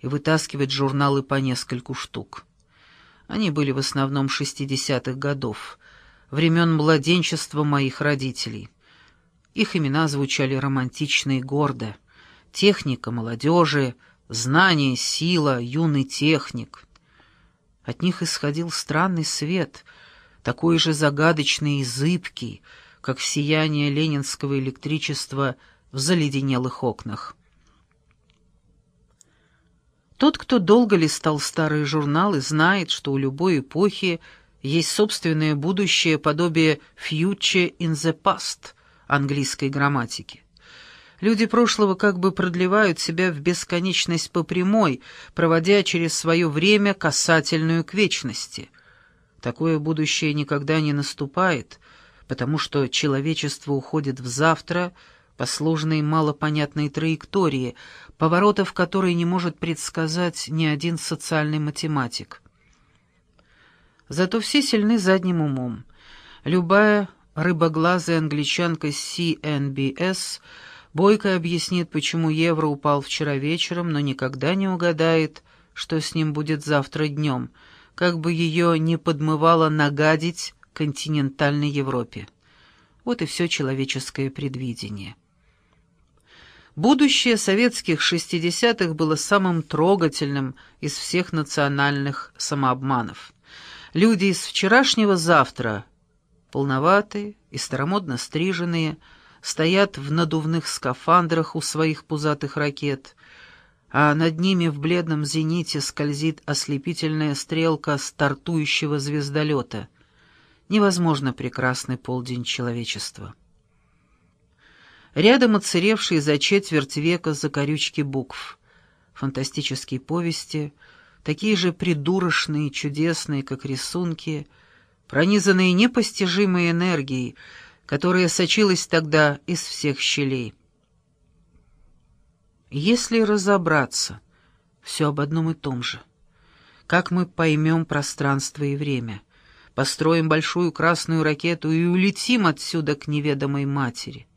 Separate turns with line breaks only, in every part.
и вытаскивать журналы по нескольку штук. Они были в основном шестидесятых годов, времен младенчества моих родителей. Их имена звучали романтично и гордо. Техника молодежи, знание, сила, юный техник. От них исходил странный свет, такой же загадочный и зыбкий, как сияние ленинского электричества в заледенелых окнах. Тот, кто долго листал старые журналы, знает, что у любой эпохи есть собственное будущее подобие «future in the past» английской грамматики. Люди прошлого как бы продлевают себя в бесконечность по прямой, проводя через свое время касательную к вечности. Такое будущее никогда не наступает, потому что человечество уходит в завтра по сложной малопонятной траектории, поворотов которой не может предсказать ни один социальный математик. Зато все сильны задним умом. Любая рыбоглазая англичанка CNBS бойко объяснит, почему евро упал вчера вечером, но никогда не угадает, что с ним будет завтра днем, как бы ее не подмывало нагадить континентальной Европе. Вот и все человеческое предвидение. Будущее советских шестидесятых было самым трогательным из всех национальных самообманов. Люди из вчерашнего завтра, полноватые и старомодно стриженные, стоят в надувных скафандрах у своих пузатых ракет, а над ними в бледном зените скользит ослепительная стрелка стартующего звездолета. Невозможно прекрасный полдень человечества. Рядом отсыревшие за четверть века закорючки букв. Фантастические повести, такие же придурочные чудесные, как рисунки, пронизанные непостижимой энергией, которая сочилась тогда из всех щелей. Если разобраться, все об одном и том же. Как мы поймем пространство и время, построим большую красную ракету и улетим отсюда к неведомой матери.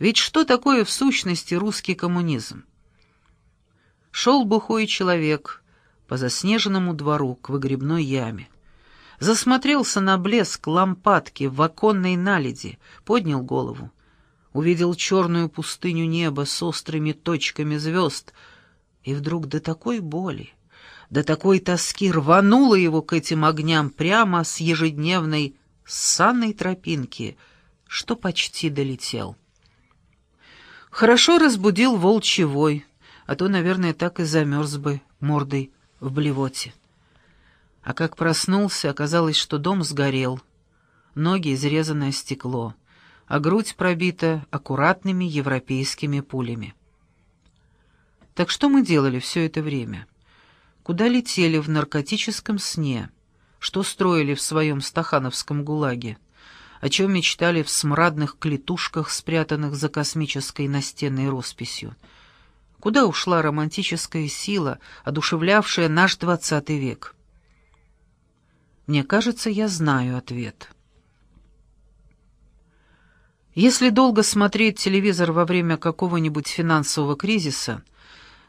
Ведь что такое в сущности русский коммунизм? Шел бухой человек по заснеженному двору к выгребной яме. Засмотрелся на блеск лампадки в оконной наледи, поднял голову. Увидел черную пустыню неба с острыми точками звезд, и вдруг до такой боли, до такой тоски рвануло его к этим огням прямо с ежедневной санной тропинки, что почти долетел. Хорошо разбудил волчий вой, а то, наверное, так и замерз бы мордой в блевоте. А как проснулся, оказалось, что дом сгорел, ноги изрезанное стекло, а грудь пробита аккуратными европейскими пулями. Так что мы делали все это время? Куда летели в наркотическом сне? Что строили в своем стахановском гулаге? О чем мечтали в смрадных клетушках, спрятанных за космической настенной росписью. Куда ушла романтическая сила, одушевлявшая наш двадцатый век? Мне кажется, я знаю ответ. Если долго смотреть телевизор во время какого-нибудь финансового кризиса,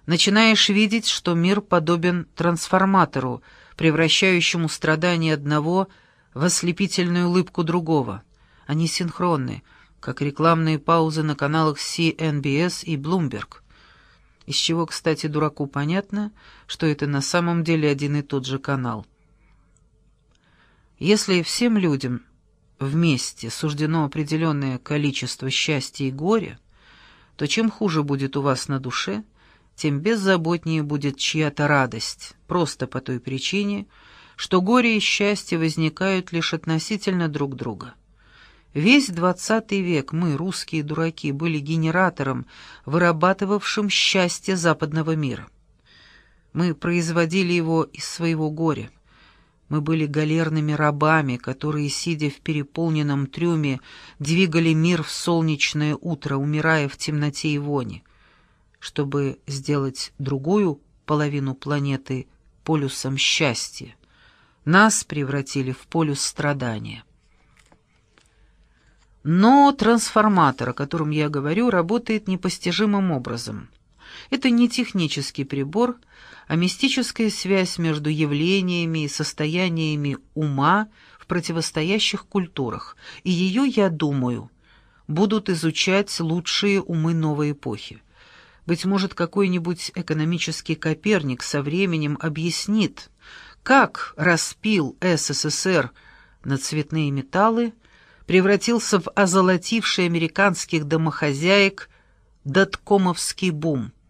начинаешь видеть, что мир подобен трансформатору, превращающему страдания одного – в ослепительную улыбку другого. Они синхронны, как рекламные паузы на каналах CNBS и Bloomberg. Из чего, кстати, дураку понятно, что это на самом деле один и тот же канал. Если всем людям вместе суждено определенное количество счастья и горя, то чем хуже будет у вас на душе, тем беззаботнее будет чья-то радость, просто по той причине, что горе и счастье возникают лишь относительно друг друга. Весь двадцатый век мы, русские дураки, были генератором, вырабатывавшим счастье западного мира. Мы производили его из своего горя. Мы были галерными рабами, которые, сидя в переполненном трюме, двигали мир в солнечное утро, умирая в темноте и вони, чтобы сделать другую половину планеты полюсом счастья. Нас превратили в полюс страдания. Но трансформатор, о котором я говорю, работает непостижимым образом. Это не технический прибор, а мистическая связь между явлениями и состояниями ума в противостоящих культурах, и ее, я думаю, будут изучать лучшие умы новой эпохи. Быть может, какой-нибудь экономический Коперник со временем объяснит, как распил СССР на цветные металлы, превратился в озолотивший американских домохозяек доткомовский бум –